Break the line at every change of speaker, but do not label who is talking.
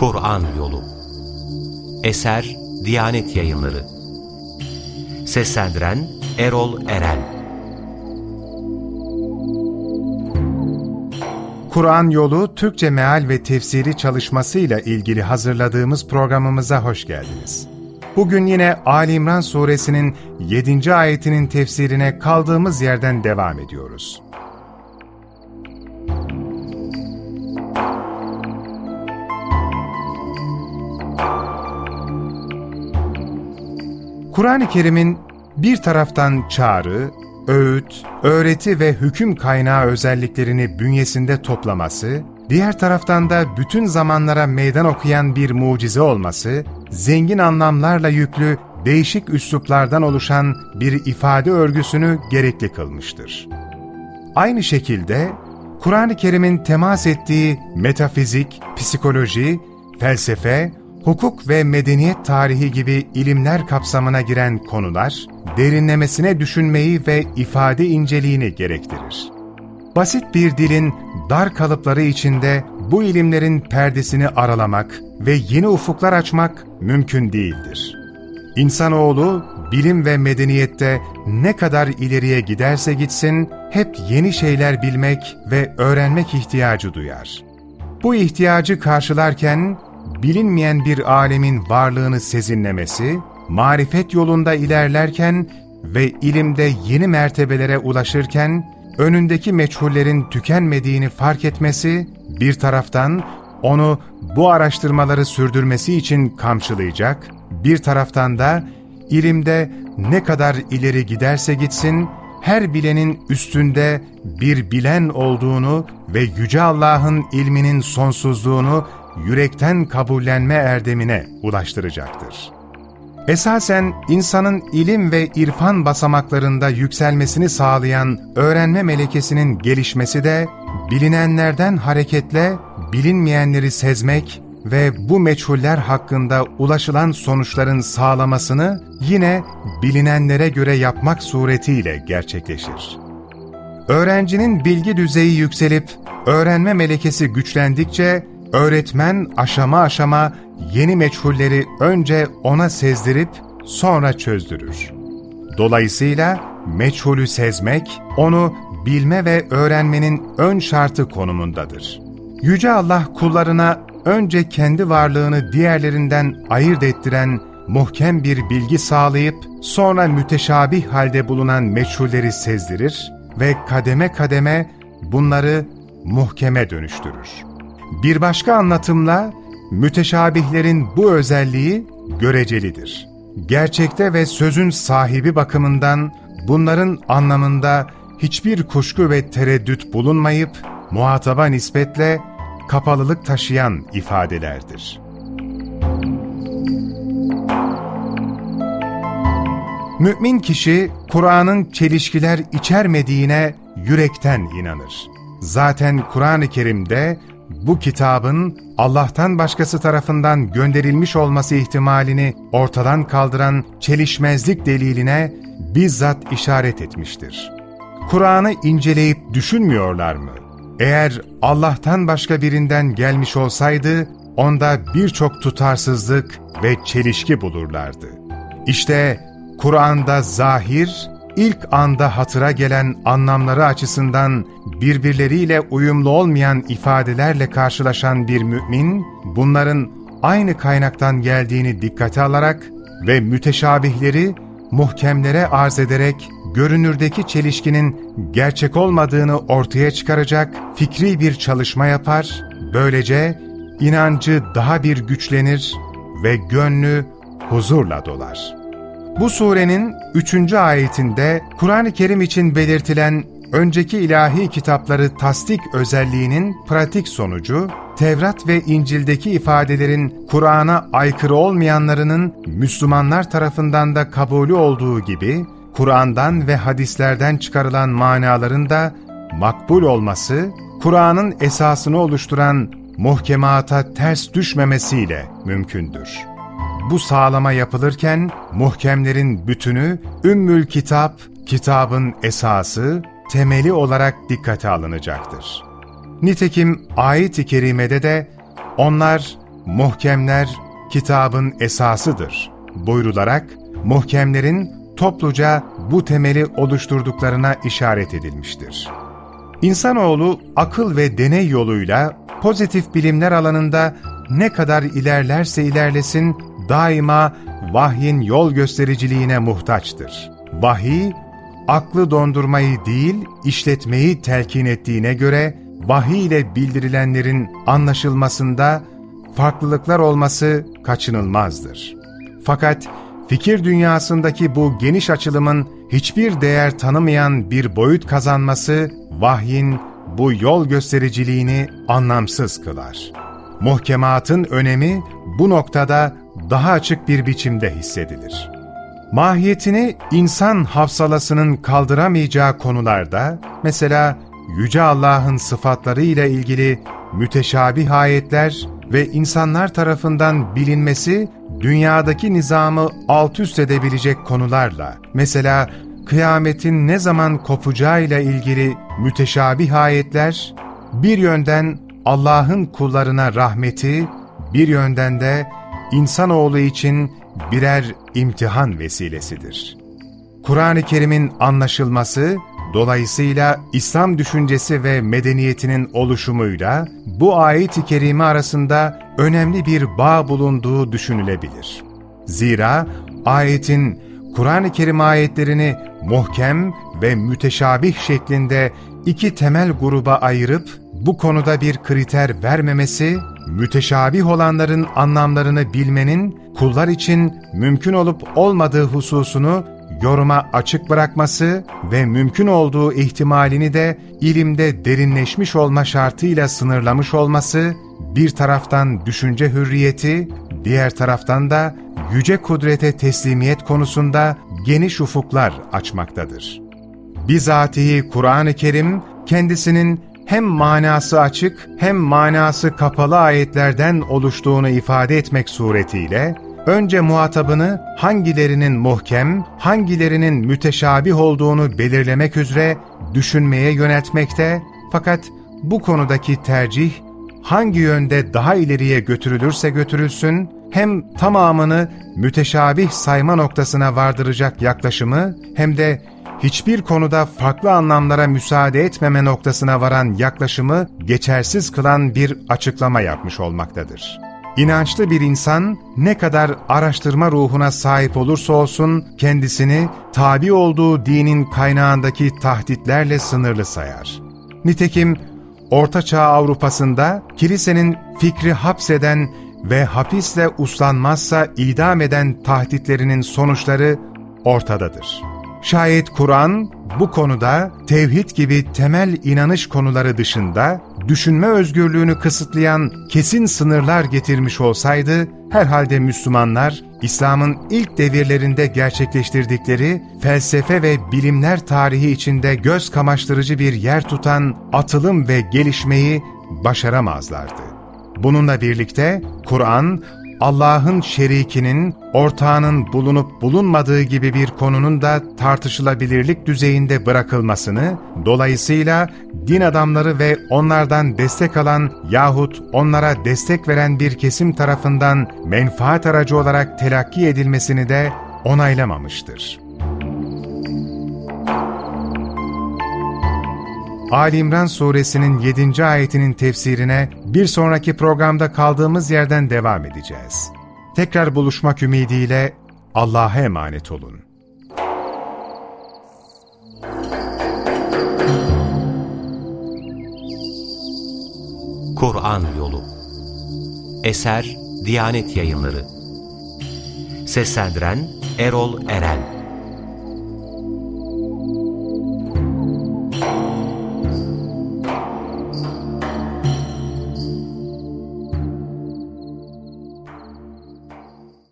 Kur'an Yolu Eser Diyanet Yayınları Seslendiren Erol Eren
Kur'an Yolu Türkçe Meal ve Tefsiri çalışmasıyla ilgili hazırladığımız programımıza hoş geldiniz. Bugün yine Ali İmran suresinin 7. ayetinin tefsirine kaldığımız yerden devam ediyoruz. Kur'an-ı Kerim'in bir taraftan çağrı, öğüt, öğreti ve hüküm kaynağı özelliklerini bünyesinde toplaması, diğer taraftan da bütün zamanlara meydan okuyan bir mucize olması, zengin anlamlarla yüklü değişik üsluplardan oluşan bir ifade örgüsünü gerekli kılmıştır. Aynı şekilde Kur'an-ı Kerim'in temas ettiği metafizik, psikoloji, felsefe, hukuk ve medeniyet tarihi gibi ilimler kapsamına giren konular, derinlemesine düşünmeyi ve ifade inceliğini gerektirir. Basit bir dilin dar kalıpları içinde bu ilimlerin perdesini aralamak ve yeni ufuklar açmak mümkün değildir. İnsanoğlu, bilim ve medeniyette ne kadar ileriye giderse gitsin, hep yeni şeyler bilmek ve öğrenmek ihtiyacı duyar. Bu ihtiyacı karşılarken, bilinmeyen bir alemin varlığını sezinlemesi, marifet yolunda ilerlerken ve ilimde yeni mertebelere ulaşırken, önündeki meçhullerin tükenmediğini fark etmesi, bir taraftan onu bu araştırmaları sürdürmesi için kamçılayacak, bir taraftan da ilimde ne kadar ileri giderse gitsin, her bilenin üstünde bir bilen olduğunu ve Yüce Allah'ın ilminin sonsuzluğunu yürekten kabullenme erdemine ulaştıracaktır. Esasen insanın ilim ve irfan basamaklarında yükselmesini sağlayan öğrenme melekesinin gelişmesi de bilinenlerden hareketle bilinmeyenleri sezmek ve bu meçhuller hakkında ulaşılan sonuçların sağlamasını yine bilinenlere göre yapmak suretiyle gerçekleşir. Öğrencinin bilgi düzeyi yükselip öğrenme melekesi güçlendikçe öğretmen aşama aşama yeni meçhulleri önce ona sezdirip sonra çözdürür. Dolayısıyla meçhulü sezmek, onu bilme ve öğrenmenin ön şartı konumundadır. Yüce Allah kullarına önce kendi varlığını diğerlerinden ayırt ettiren muhkem bir bilgi sağlayıp sonra müteşabih halde bulunan meçhulleri sezdirir ve kademe kademe bunları muhkeme dönüştürür. Bir başka anlatımla müteşabihlerin bu özelliği görecelidir. Gerçekte ve sözün sahibi bakımından bunların anlamında hiçbir kuşku ve tereddüt bulunmayıp muhataba nispetle kapalılık taşıyan ifadelerdir. Mümin kişi Kur'an'ın çelişkiler içermediğine yürekten inanır. Zaten Kur'an-ı Kerim'de bu kitabın Allah'tan başkası tarafından gönderilmiş olması ihtimalini ortadan kaldıran çelişmezlik deliline bizzat işaret etmiştir. Kur'an'ı inceleyip düşünmüyorlar mı? Eğer Allah'tan başka birinden gelmiş olsaydı, onda birçok tutarsızlık ve çelişki bulurlardı. İşte Kur'an'da zahir, ilk anda hatıra gelen anlamları açısından birbirleriyle uyumlu olmayan ifadelerle karşılaşan bir mümin, bunların aynı kaynaktan geldiğini dikkate alarak ve müteşabihleri muhkemlere arz ederek görünürdeki çelişkinin gerçek olmadığını ortaya çıkaracak fikri bir çalışma yapar, böylece inancı daha bir güçlenir ve gönlü huzurla dolar.'' Bu surenin 3. ayetinde Kur'an-ı Kerim için belirtilen önceki ilahi kitapları tasdik özelliğinin pratik sonucu, Tevrat ve İncil'deki ifadelerin Kur'an'a aykırı olmayanlarının Müslümanlar tarafından da kabulü olduğu gibi, Kur'an'dan ve hadislerden çıkarılan manaların da makbul olması, Kur'an'ın esasını oluşturan muhkemata ters düşmemesiyle mümkündür. Bu sağlama yapılırken muhkemlerin bütünü Ümmül Kitap, kitabın esası, temeli olarak dikkate alınacaktır. Nitekim ayet-i kerimede de onlar muhkemler kitabın esasıdır buyrularak muhkemlerin topluca bu temeli oluşturduklarına işaret edilmiştir. İnsanoğlu akıl ve deney yoluyla pozitif bilimler alanında ne kadar ilerlerse ilerlesin daima vahyin yol göstericiliğine muhtaçtır. Vahiy, aklı dondurmayı değil, işletmeyi telkin ettiğine göre, vahiy ile bildirilenlerin anlaşılmasında farklılıklar olması kaçınılmazdır. Fakat fikir dünyasındaki bu geniş açılımın hiçbir değer tanımayan bir boyut kazanması, vahyin bu yol göstericiliğini anlamsız kılar. Muhkematın önemi bu noktada daha açık bir biçimde hissedilir. Mahiyetini insan hafsalasının kaldıramayacağı konularda, mesela Yüce Allah'ın sıfatları ile ilgili müteşabih ayetler ve insanlar tarafından bilinmesi, dünyadaki nizamı alt üst edebilecek konularla, mesela kıyametin ne zaman kopacağıyla ilgili müteşabih ayetler, bir yönden Allah'ın kullarına rahmeti, bir yönden de insanoğlu için birer imtihan vesilesidir. Kur'an-ı Kerim'in anlaşılması, dolayısıyla İslam düşüncesi ve medeniyetinin oluşumuyla bu ayet-i kerime arasında önemli bir bağ bulunduğu düşünülebilir. Zira ayetin Kur'an-ı Kerim ayetlerini muhkem ve müteşabih şeklinde iki temel gruba ayırıp bu konuda bir kriter vermemesi, müteşabih olanların anlamlarını bilmenin kullar için mümkün olup olmadığı hususunu yoruma açık bırakması ve mümkün olduğu ihtimalini de ilimde derinleşmiş olma şartıyla sınırlamış olması, bir taraftan düşünce hürriyeti, diğer taraftan da yüce kudrete teslimiyet konusunda geniş ufuklar açmaktadır. Bizatihi Kur'an-ı Kerim, kendisinin hem manası açık hem manası kapalı ayetlerden oluştuğunu ifade etmek suretiyle, önce muhatabını hangilerinin muhkem, hangilerinin müteşabih olduğunu belirlemek üzere düşünmeye yöneltmekte, fakat bu konudaki tercih hangi yönde daha ileriye götürülürse götürülsün, hem tamamını müteşabih sayma noktasına vardıracak yaklaşımı hem de hiçbir konuda farklı anlamlara müsaade etmeme noktasına varan yaklaşımı geçersiz kılan bir açıklama yapmış olmaktadır. İnançlı bir insan ne kadar araştırma ruhuna sahip olursa olsun kendisini tabi olduğu dinin kaynağındaki tahditlerle sınırlı sayar. Nitekim Orta Çağ Avrupa'sında kilisenin fikri hapseden ve hapisle uslanmazsa idam eden tahditlerinin sonuçları ortadadır. Şayet Kur'an bu konuda tevhid gibi temel inanış konuları dışında düşünme özgürlüğünü kısıtlayan kesin sınırlar getirmiş olsaydı, herhalde Müslümanlar, İslam'ın ilk devirlerinde gerçekleştirdikleri felsefe ve bilimler tarihi içinde göz kamaştırıcı bir yer tutan atılım ve gelişmeyi başaramazlardı. Bununla birlikte Kur'an, Allah'ın şerikinin, ortağının bulunup bulunmadığı gibi bir konunun da tartışılabilirlik düzeyinde bırakılmasını, dolayısıyla din adamları ve onlardan destek alan yahut onlara destek veren bir kesim tarafından menfaat aracı olarak telakki edilmesini de onaylamamıştır. Ali İmran suresinin 7. ayetinin tefsirine bir sonraki programda kaldığımız yerden devam edeceğiz. Tekrar buluşmak ümidiyle Allah'a emanet olun.
Kur'an Yolu Eser Diyanet Yayınları Seslendiren Erol Eren